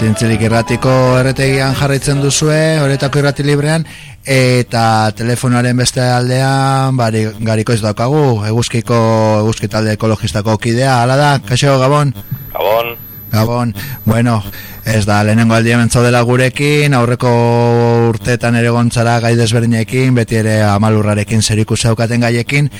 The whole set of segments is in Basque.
Zintzilik irratiko erretegian jarraitzen duzue, horretako irrati librean, eta telefonoaren beste aldean, bari, gariko ez daukagu, eguzkiko, eguzkitalde ekologistako kidea, ala da, kaixo, Gabon? Gabon. Gabon, bueno, ez da, lehenengo aldia dela gurekin, aurreko urteetan ere gontzara gai desberdinekin, beti ere amalurrarekin zeriku zeukaten gaiekin,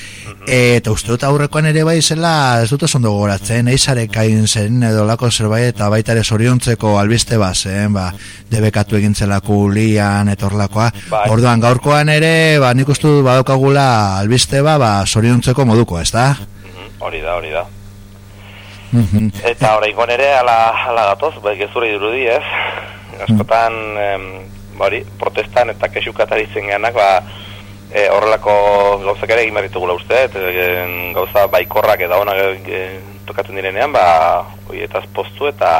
eta uste dut aurrekoan ere bai zela, ez dut esan dugu goratzen, eizarek hain zen edo lako zerbait, eta baita ere zoriontzeko albiste bazen, ba, debekatu egintzelako lian, etorlakoa, bai. orduan gaurkoan ere, ba, nik uste dut badaukagula albiste ba, ba, zoriontzeko moduko, ez da? Hori da, hori da. Mhm. Eta oraingo ere ala ala gatoz, bai gezure dirudi, ez? Askotan em, bari, protestan eta kexukatari zenganak, ba e, horrelako gauzak ere egin berritugula uste, e, gauza baikorrak eta ona e, tokatzen direnean, ba hoietaz postu eta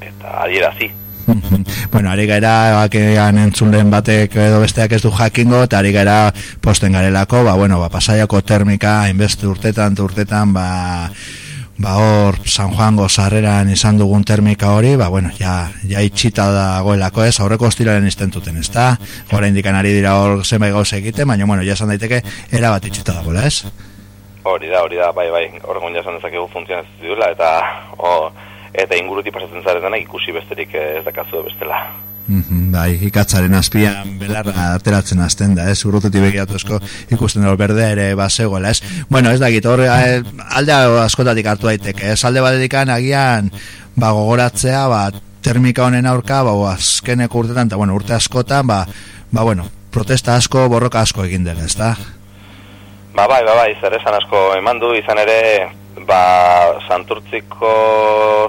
eta adierazi. Mhm. bueno, ari gara bakean entzulen batek edo besteak ez du jakingo eta ari gara posten garelako, ba, bueno, ba, pasaiako termika, inbestu urtetan, urtetan, ba, ba hor San Juan gozarreran izan dugun termika hori, ba bueno, ja, ja itxita dagoelako ez, aurreko ostiraren istentuten, ez da? Hora indikan ari dira hor zenbait gauz egite, baina bueno, ja esan daiteke, era bat itxita dagoela, ez? Hori da, hori da, bai, bai, horregun ja esan dezakegu funtzionatzen duela, eta, o, eta inguruti pasatzen zaretenak ikusi besterik ez dakazu bestela. Mhm, bai, ikatzaren azpian belarra ateratzen azten da, ez, urrutetik begiatuzko ikusten dut berdea ere basegoela, ez. Bueno, ez da git, horre, eh, alde askotatik hartu daiteke, ez, alde badedikan agian, ba, gogoratzea, ba, termika honen aurka, ba, azkeneko urtetan, eta, bueno, urte askotan, ba, ba, bueno, protesta asko, borroka asko egin dela, ez da? Ba, bai, ba, bai, zer esan asko eman du, izan ere, ba, santurtziko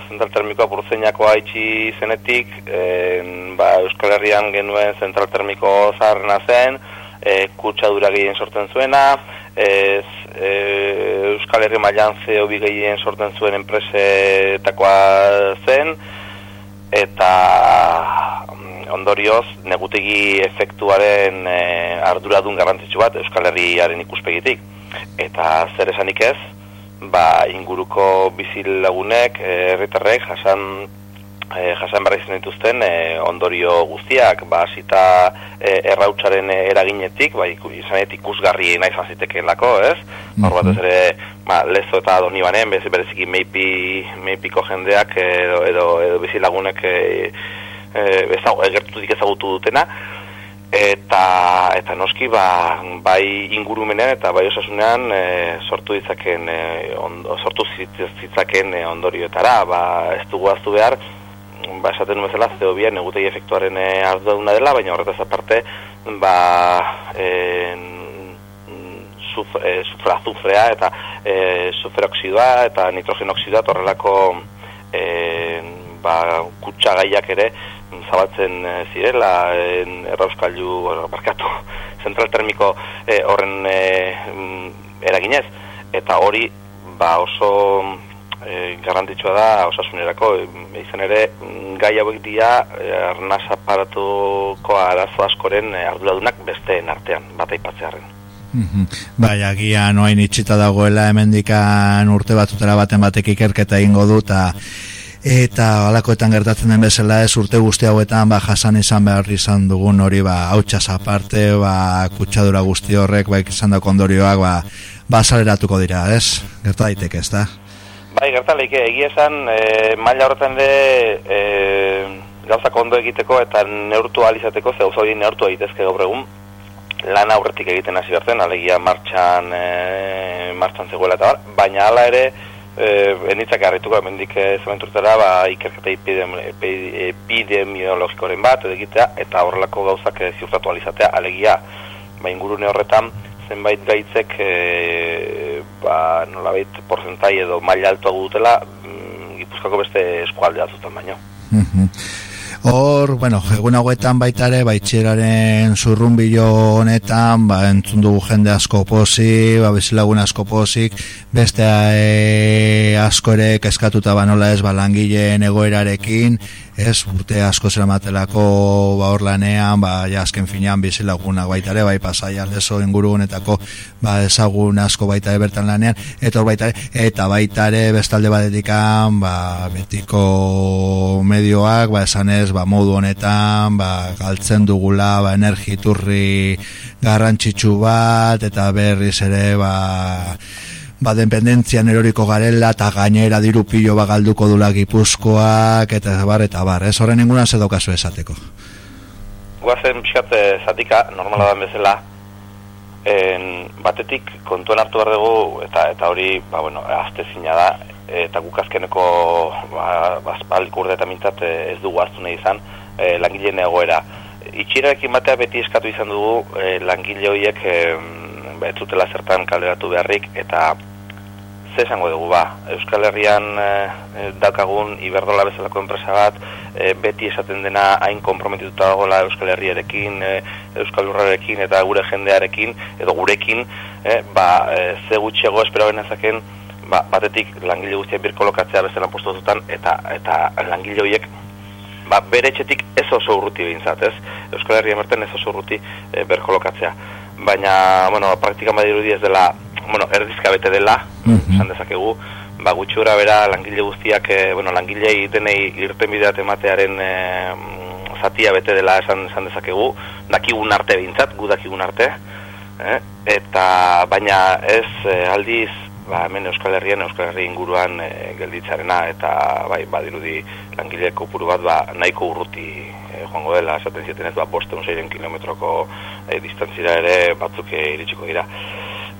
zentral termikoa burzeinako haitxi zenetik, en, ba, Euskal Herrian genuen zentral termiko zaharrena zen, e, kutsadura gehien sortzen zuena, ez, e, Euskal Herri mailan zeo bi gehien sortzen zuen enpresetakoa zen, eta mm, ondorioz negutegi efektuaren e, arduradun garrantzitsu bat Euskal Herriaren ikuspegitik. Eta zer esanik ez, ba, inguruko bizil lagunek, eh, herritarrek jasan e, jasan barra izan dituzten e, ondorio guztiak, ba, zita e, errautzaren eraginetik, ba, izanet ikusgarri nahi zaziteke lako, ez? Mm -hmm. batez ere, ba, lezo eta doni banen, bez, bereziki meipi, meipiko jendeak edo, edo, edo bizilagunek e, e, egertutik ezagutu dutena, eta eta noski ba, bai ingurumenean eta bai osasunean e, sortu ditzaken e, sortu zitzaken e, ondorioetara. Ba ez dugu aztu behar ba esaten nuen zela zeo bien egutei efektuaren e, arduna dela baina horretaz aparte ba e, suf, e, sufra azufrea eta e, superoxidua eta nitrogenoxidua horrelako e, ba, kutsagaiak ere zabaltzen e, zirela en errauskailu barkatu zentral termiko e, horren e, eraginez. Eta hori ba oso e, garrantzitsua da osasunerako. Izan ere gai hauek dira arnaz aparatuko arazo askoren arduradunak besteen artean bat aipatzearen mhm. Bai, agian noain itxita dagoela hemendikan urte batutera baten batek ikerketa egingo du eta eta alakoetan gertatzen den bezala ez urte guzti hauetan ba jasan izan behar izan dugun hori ba hautsas aparte ba kutsadura guzti horrek ba izan da kondorioak ba ba saleratuko dira ez? Gerta daiteke ez da bai gerta leike egia esan e, maila horretan de e, gauza kondo egiteko eta neurtu alizateko ze hori neurtu egitezke gaur egun. Lan aurretik egiten hasi bertzen alegia martxan e, martxan zegoela eta baina hala ere eh enitzak harrituko hemendik zementurtera ba ikerketa epidemiologikoren bat egitea eta horrelako gauzak ziurtatu alizatea alegia ba ingurune horretan zenbait gaitzek e, ba nolabait porcentai edo maila altua dutela mm, Gipuzkoako beste eskualdea zuten baino. Mhm. Hor, bueno, egun hauetan baita ere, baitxeraren zurrumbilo honetan, ba, entzun dugu jende asko posi, ba, bizilagun asko posik, beste e, asko ere keskatuta ba nola ez, ba, langileen egoerarekin, ez, urte asko zera matelako ba hor lanean, ba, ja, azken finean bizilagunak baita ere, bai pasai aldezo inguru honetako, ba, ezagun asko baita ere bertan lanean, eta hor baita ere, eta baita ere bestalde badetikan, ba, betiko medioak, ba, esan ez, ba, modu honetan, ba, galtzen dugula, ba, energiturri garrantzitsu bat, eta berriz ere, ba, ba, dependentzian eroriko garela eta gainera diru pilo bagalduko dula gipuzkoak eta bar eta bar, ez? Horren inguna ze daukazu esateko? Guazen pixat zatika, normala da bezala en, batetik kontuan hartu behar dugu eta eta hori, ba, bueno, azte zina da eta gukazkeneko ba, bazpalik urde eta mintzat ez dugu hartu nahi izan e, langileen egoera. Itxirarekin batea beti eskatu izan dugu e, langile horiek e, betzutela zertan kalderatu beharrik eta ze esango dugu ba, Euskal Herrian e, daukagun Iberdola bezalako enpresa bat, e, beti esaten dena hain komprometituta dagoela Euskal Herriarekin, e, Euskal Lurrarekin eta gure jendearekin, edo gurekin, e, ba, e, ze gutxiago espero benezaken, ba, batetik langile guztiak birkolokatzea bezala postuzutan, eta, eta langile horiek ba, bere etxetik ez oso urruti behintzat, ez? Euskal Herrian merten ez oso urruti e, berkolokatzea. Baina, bueno, praktikan badirudi ez dela bueno, erdizka bete dela, mhm. esan dezakegu, ba, gutxura bera langile guztiak, e, bueno, langilei denei irten bideat ematearen e, zatia bete dela esan, esan dezakegu, dakigun arte bintzat, gu dakigun arte, eh? eta baina ez e, aldiz, ba, hemen Euskal Herrian, Euskal Herri inguruan e, gelditzarena, eta bai, badirudi langile kopuru bat ba, nahiko urruti e, joango dela, esaten zieten ez, ba, bosteun zeiren kilometroko e, distantzira ere batzuk iritsiko dira.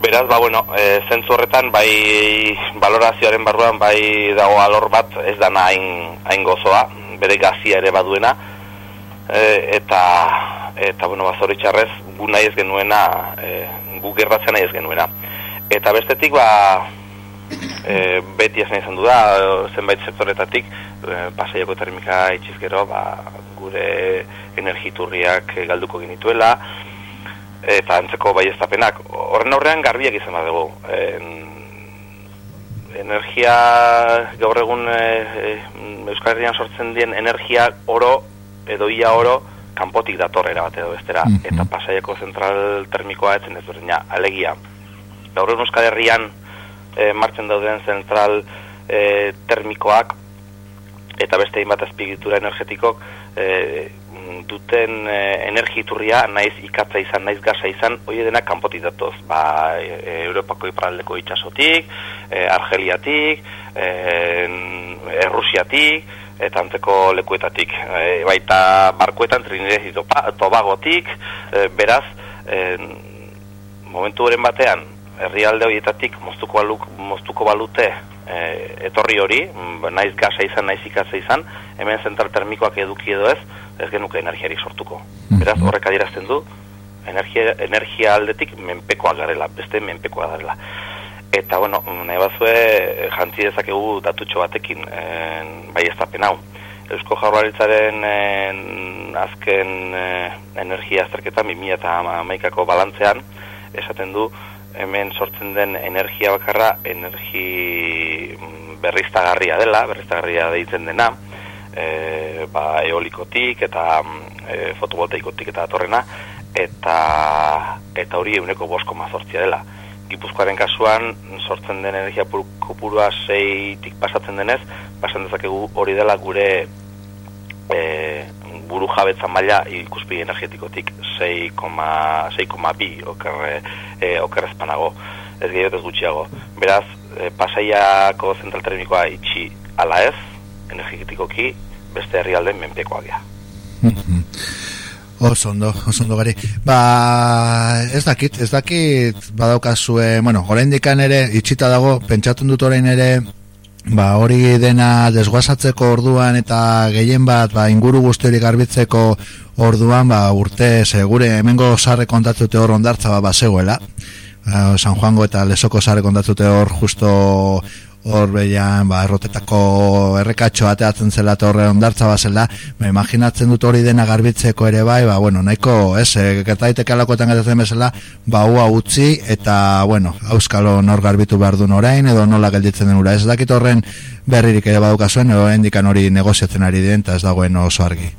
Beraz, ba, bueno, e, zentzu horretan, bai valorazioaren barruan, bai dago alor bat, ez da hain, hain gozoa, bere gazia ere baduena, e, eta, eta, bueno, ba, zoritxarrez, gu nahi ez genuena, e, gu gerratzen nahi ez genuena. Eta bestetik, ba, e, beti esan izan du da, zenbait sektoretatik, e, pasaiako termika itxizkero, ba, gure energiturriak galduko genituela, eta antzeko baiestapenak. Horren aurrean garbiak izan bat dugu. energia gaur egun e, e, Euskal Herrian sortzen dien energia oro edo ia oro kanpotik datorrera bat edo bestera. Mm Eta pasaiako zentral termikoa etzen ez berdina. Alegia, gaur egun Euskal Herrian e, martzen dauden zentral e, termikoak eta beste hainbat azpigitura energetikok e, duten e, energiturria naiz ikatza izan, naiz gasa izan, hoi dena kanpotik datoz, ba, e, Europako iparaldeko itxasotik, e, Argeliatik, e, Errusiatik, eta antzeko lekuetatik. E, baita barkuetan Trinidad Tobagotik, e, beraz, e, momentu horren batean, herrialde horietatik moztuko, baluk, moztuko balute e, etorri hori, naiz gasa izan, naiz ikatza izan, hemen zentral termikoak eduki edo ez, ez genuke energiarik sortuko. Beraz, horrek adierazten du, energia, energia aldetik menpekoa garela, beste menpekoa garela. Eta, bueno, nahi bazue, jantzi dezakegu datutxo batekin, en, bai ez hau. Eusko Jaurlaritzaren azken eh, energia azterketan, 2000 eta maikako balantzean, esaten du, hemen sortzen den energia bakarra, energi mm, berriztagarria dela, berriztagarria deitzen dena, e, ba, eolikotik eta e, fotovoltaikotik eta atorrena eta eta hori euneko bosko mazortzia dela. Gipuzkoaren kasuan sortzen den energia kopurua zeitik pasatzen denez pasan dezakegu hori dela gure e, buru jabetzan maila ikuspi energetikotik 6,2 okerre e, okerrezpanago ez gehiago ez gutxiago. Beraz e, pasaiako zentral termikoa itxi ala ez energetikoki beste herrialden menpekoa dira. Oso ondo, oso ondo gari. Ba, ez dakit, ez dakit badaukazue, bueno, orain dikan ere, itxita dago, pentsatun dut orain ere, ba, hori dena desguazatzeko orduan eta gehien bat, ba, inguru guzti hori garbitzeko orduan, ba, urte, segure, hemengo sarre kontatzute hor ondartza, ba, ba, zegoela. Ba, San Juango eta Lesoko sarre kontatzute hor justo hor behian, ba, errotetako errekatxo ateatzen zela eta horre ondartza bazela, ba, imaginatzen dut hori dena garbitzeko ere bai, ba, bueno, nahiko, ez, e, gertaiteke alakoetan gertatzen bezala, ba, ua utzi, eta, bueno, auskalo nor garbitu behar duen orain, edo nola gelditzen den ura, ez dakit horren berririk ere badukazuen, edo hendikan hori negoziatzen ari den, eta ez dagoen oso argi.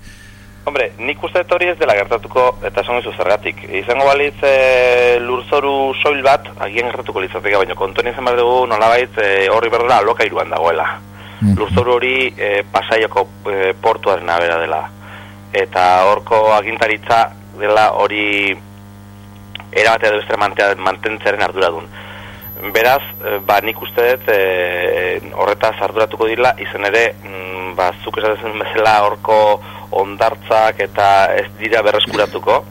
Hombre, nik uste hori ez dela gertatuko eta esan gizu zergatik. Izango balitz e, lurzoru soil bat, agian gertatuko litzateke, baina kontuen izan behar dugu nolabait e, horri berdela aloka iruan dagoela. Mm. Lurzoru hori e, pasaioko e, portuaren abera dela. Eta horko agintaritza dela hori erabate edo bestre mantentzaren arduradun. Beraz, ba, nik uste dut e, horretaz arduratuko dira, izan ere, mm, ba, zuk esatzen bezala horko ondartzak eta ez dira berreskuratuko.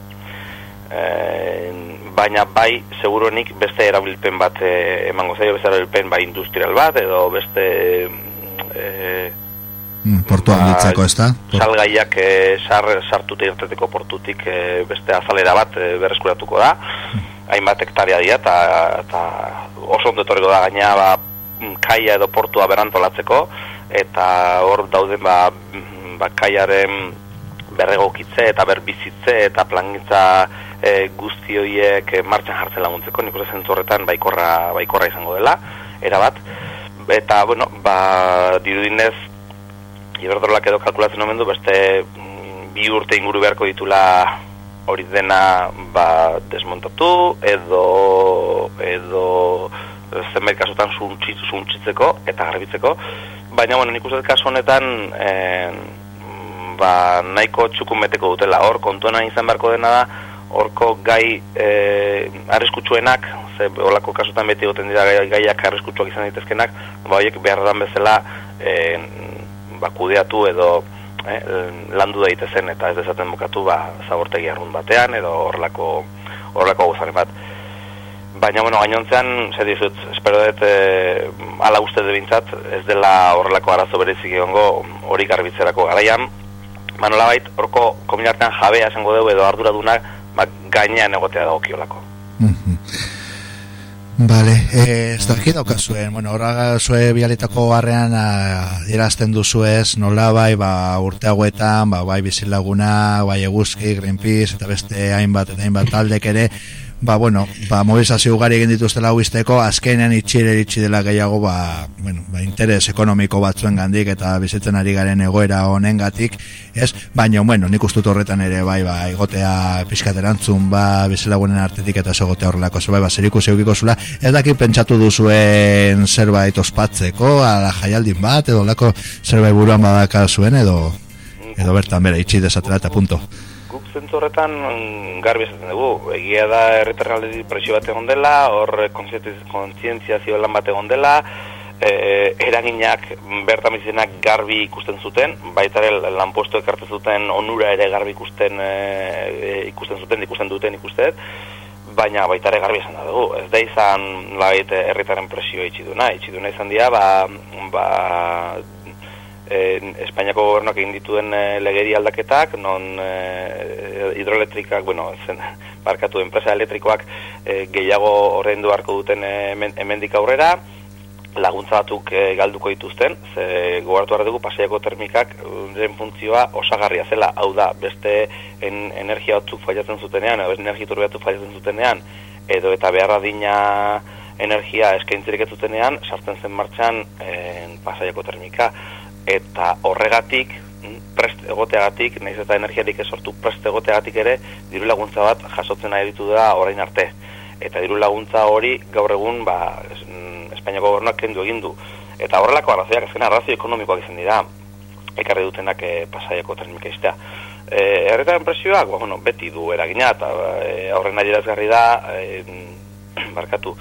E, baina bai seguronik beste erabilpen bat e, emango zaio beste erabilpen bai industrial bat edo beste e, mm, portu handitzeko ez da? salgaiak e, sar, sartute irteteko portutik e, beste azalera bat e, berreskuratuko da. Hainbat hektaria dira eta oso ondetoreko da gaina ba, kaia edo portua berantolatzeko eta hor dauden ba, bakaiaren berregokitze eta berbizitze eta plangintza e, guzti horiek e, martxan jartzen laguntzeko, nik uste zentzorretan baikorra, baikorra izango dela, erabat. Eta, bueno, ba, dirudinez, iberdrolak edo kalkulatzen omen du, beste mm, bi urte inguru beharko ditula hori dena ba, desmontatu edo edo zenbait kasutan suntzitzeko eta garbitzeko. Baina, bueno, nik uste kasu honetan, eh, ba, nahiko txukumeteko dutela. Hor, kontuena izan beharko dena da, horko gai e, arriskutsuenak, ze olako kasutan beti goten dira gai, gaiak arriskutsuak izan ditezkenak, ba, horiek behar bezala e, ba, kudeatu edo e, landu daitezen eta ez dezaten bukatu ba, zabortegi arrun batean edo horlako horlako guzaren bat. Baina, bueno, gainontzean, zer dizut, espero dut, e, ala uste bintzat, ez dela horrelako arazo berezik egongo hori garbitzerako garaian, manola bait, orko kominartean jabea esango dugu edo arduradunak ba, gainean egotea dago kiolako. Mhm. Vale, eh, ez dakit bueno, horra zue bialitako garrean irazten duzu ez, nola bai, ba, urte hauetan, ba, bai bizilaguna, bai eguzki, Greenpeace, eta beste hainbat, eta hainbat taldek ere, ba, bueno, ba, mobilizazio ugari egin dituzte lau izteko, azkenean itxire itxi dela gehiago, ba, bueno, ba, interes ekonomiko batzuen gandik eta bizitzen ari garen egoera honen gatik, ez? Baina, bueno, nik ustut horretan ere, bai, ba, egotea pizkaterantzun, ba, bizilagunen artetik eta egotea horrelako, zer, bai, ba, zeriku zeukiko zula, ez dakit pentsatu duzuen zerbait ospatzeko, ala jaialdin bat, edo lako zerbait buruan badaka zuen, edo, edo bertan bera, itxi desatela eta punto zentzu horretan mm, garbi esaten dugu. Egia da erretarren alde presio bat egon dela, hor kontzientziazio lan bat egon dela, e, eraginak bertan bizinak garbi ikusten zuten, baita ere lanposto ekartzen zuten onura ere garbi ikusten, e, ikusten zuten, ikusten duten ikusten, baina baita ere garbi esan da dugu. Ez da izan lait erretaren presio itxiduna, itxiduna izan dira, ba, ba eh, Espainiako gobernuak egin dituen eh, legeri aldaketak, non eh, hidroelektrikak, bueno, zen, barkatu enpresa elektrikoak eh, gehiago horrein harko duten eh, hemendik aurrera, laguntza batzuk eh, galduko dituzten, ze gogartu dugu pasaiako termikak den funtzioa osagarria zela, hau da, beste en, energia batzuk fallatzen zutenean, edo energia turbi batzuk fallatzen zutenean, edo eta beharra dina energia eskaintzirik sartzen zen martxan eh, pasaiako termika eta horregatik mm, prest egoteagatik, nahiz eta energiatik esortu prest egoteagatik ere, diru laguntza bat jasotzen nahi ditu da orain arte. Eta diru laguntza hori gaur egun, ba, mm, Espainiako gobernuak kendu egin du. Eta horrelako arrazoiak, azken arrazoi ekonomikoak izan dira, ekarri dutenak e, pasaiako termika iztea. E, erretaren presioak, ba, bueno, beti du eragina, eta e, aurren nahi da, e, barkatu,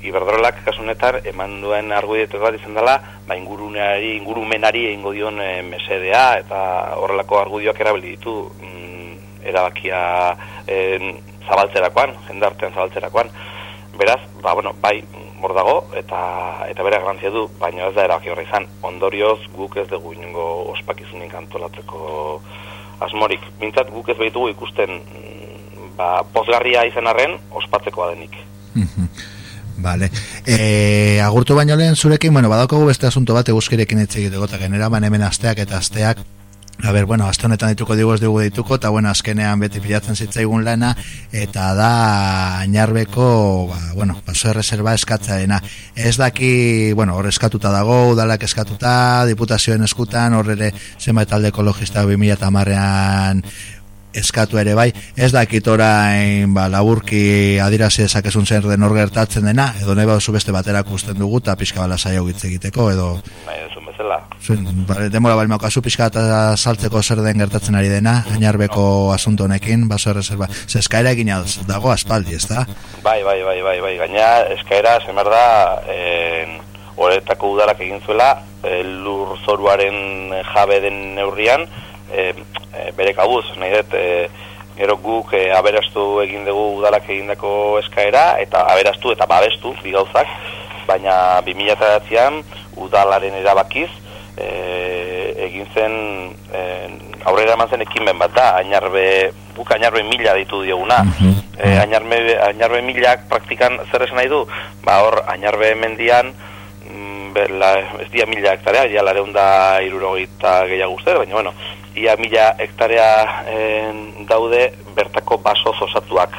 Iberdrolak kasunetar eman duen argudietu bat izan dela, ba ingurumenari, ingurumenari egingo dion e, mesedea eta horrelako argudioak erabili ditu mm, erabakia e, zabaltzerakoan, jendartean zabaltzerakoan. Beraz, ba, bueno, bai, hor dago eta eta bere garrantzia du, baina ez da erabaki horra izan. Ondorioz guk ez dugu ingo ospakizunik antolatzeko asmorik. Mintzat guk ez behitugu ikusten mm, ba, pozgarria izan arren ospatzeko adenik. Vale. E, agurtu baino lehen zurekin, bueno, badaukagu beste asunto bat eguzkirekin etxe egiteko, eta genera, ban hemen asteak eta asteak, A ber, bueno, azte honetan dituko digu ez dugu dituko, eta bueno, azkenean beti pilatzen zitzaigun lana, eta da ainarbeko, ba, bueno, paso erreserba eskatza dena. Ez daki, bueno, hor eskatuta dago, udalak eskatuta, diputazioen eskutan, hor ere zenbait talde ekologista 2000 eta marrean eskatu ere bai, ez dakit orain ba, laburki adirazi esakezun zer den hor gertatzen dena, edo nahi bauzu beste baterak usten dugu, eta pixka bala saio egiteko, edo... Bai, ezun bezala. Zuen, ba, demora bali maukazu pixka eta saltzeko zer den gertatzen ari dena, ainarbeko no. asunto honekin, baso erreserba. Ze eskaera egin dago aspaldi, ez da? Bai, bai, bai, bai, bai, gaina eskaera, zemer da, en, horretako udalak egin zuela, e, lur zoruaren jabe den neurrian, e, e, bere kabuz, nahi dut, e, gero guk e, aberastu egin dugu udalak egindako eskaera, eta aberastu eta babestu, bi gauzak, baina 2008an udalaren erabakiz, e, egin zen, e, aurrera eman zen ekinben bat da, ainarbe, guk ainarbe mila ditu dioguna, mm e, ainarbe, ainarbe milak praktikan zer esan nahi du, ba hor, ainarbe mendian, mm, Bela, ez dia mila hektarea, ja lareunda irurogeita gehiago uste, baina bueno, ia mila hektarea daude bertako baso zosatuak.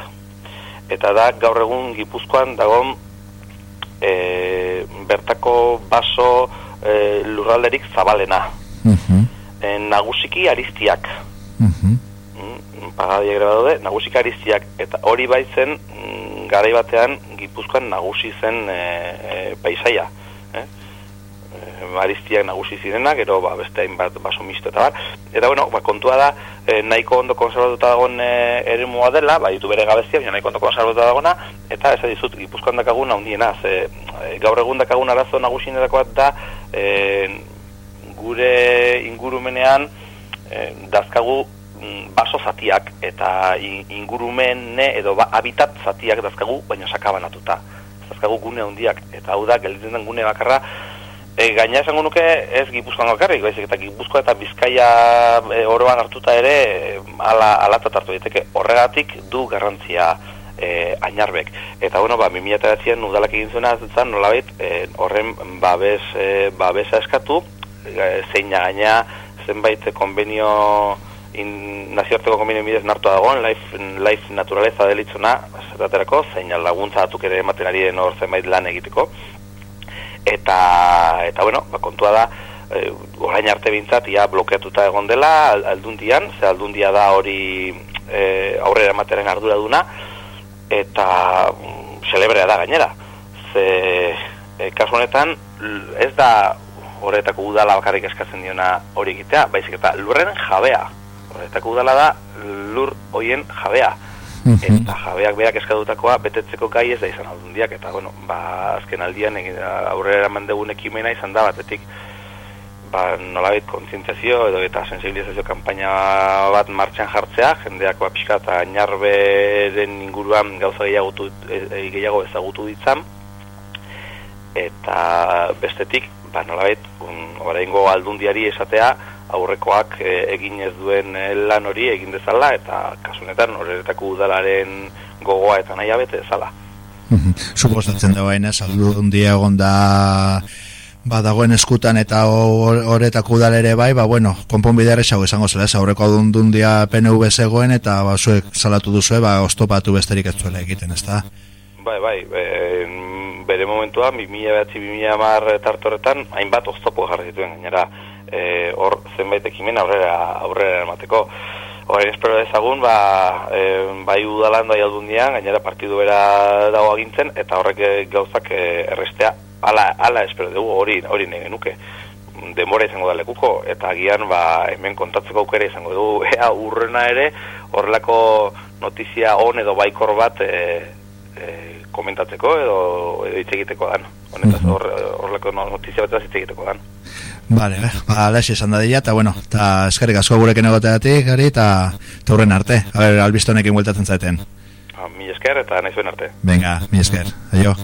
Eta da, gaur egun gipuzkoan dagon e, bertako baso e, lurralderik zabalena. Uh nagusiki aristiak. Uh -huh. mm, daude, nagusiki aristiak. Eta hori baitzen, mm, garai batean, gipuzkoan nagusi zen e, e, paisaia. Eh? Maristiak nagusi zirenak, gero ba, beste hainbat baso misto eta bar. Eta bueno, ba, kontua da, e, nahiko ondo konservatuta dagoen e, ere mua dela, ba, ditu bere gabezia, baina nahiko ondo konservatuta dagona, eta ez dizut, gipuzkoan dakagun handiena, ze e, gaur egun dakagun arazo nagusinetako bat da, e, gure ingurumenean e, dazkagu mm, baso zatiak eta ingurumene edo ba, habitat zatiak dazkagu, baina sakabanatuta. Dazkagu gune handiak eta hau da, gelditzen den gune bakarra, E, gaina esango nuke ez Gipuzkoan bakarrik, baizik eta Gipuzkoa eta Bizkaia e, oroan hartuta ere ala alatat hartu daiteke. Horregatik du garrantzia e, ainarbek. Eta bueno, ba 2009an udalak egin zuena zen nolabait e, horren babes e, babesa eskatu e, zeina gaina zenbait konbenio in, nazioarteko konbenio bidez nartu dagoen, life, life naturaleza delitzuna, zeraterako, zein laguntza atuk ere ematen ari den hor zenbait lan egiteko, eta eta bueno, ba, kontua da e, orain arte bintzat ia blokeatuta egon dela aldundian, ze aldundia da hori e, aurrera materen ardura duna eta mm, celebrea da gainera. Ze e, kasu honetan ez da horretako udala bakarrik eskatzen diona hori egitea, baizik eta lurren jabea. Horretako udala da lur hoien jabea eta jabeak berak eskadutakoa betetzeko gai ez da izan aldundiak. Eta bueno, ba, azken aldian aurrera eraman dugun ekimena izan da batetik ba, nolabit kontzientziazio edo eta sensibilizazio kanpaina bat martxan jartzea, jendeak ba, pixka eta den inguruan gauza gehiago, e, e, gehiago ezagutu ditzan. Eta bestetik ba, nolabit oraingo aldundiari esatea aurrekoak e, egin ez duen e, lan hori egin dezala eta kasunetan horretako udalaren gogoa eta nahi abete dezala. Suposatzen da baina, saldu dia egon da ba, dagoen eskutan eta horretako udal ere bai, ba, bueno, konpon bidea esango zela, ez aurreko adun dia PNV zegoen eta ba, zuek salatu duzue, ba, ostopatu besterik ez zuela egiten, ez da? Bai, bai, e, bere momentua, 2000-2000 mar tartoretan, hainbat oztopo jarri zituen, gainera, e, hor zenbait ekimen aurrera aurrera emateko. Horren espero dezagun, ba, e, bai udalan, bai aldundian, gainera partidu bera dago agintzen, eta horrek gauzak e, errestea, ala, ala espero dugu hori, hori nahi genuke demora izango da lekuko, eta agian ba, hemen kontatzeko aukera izango dugu, ea urrena ere, horrelako notizia on edo baikor bat e, e, komentatzeko edo, edo hitz egiteko dan. Honetaz, horrelako notizia bat hitz egiteko dan. Vale, ba, alaxi esan dadila, eta bueno, eta eskerrik asko gurekin egoteatik, gari, eta taurren arte. A ber, albizto honekin bueltatzen zaeten. Ah, mi esker eta nahi arte. Venga, mi esker. Aio.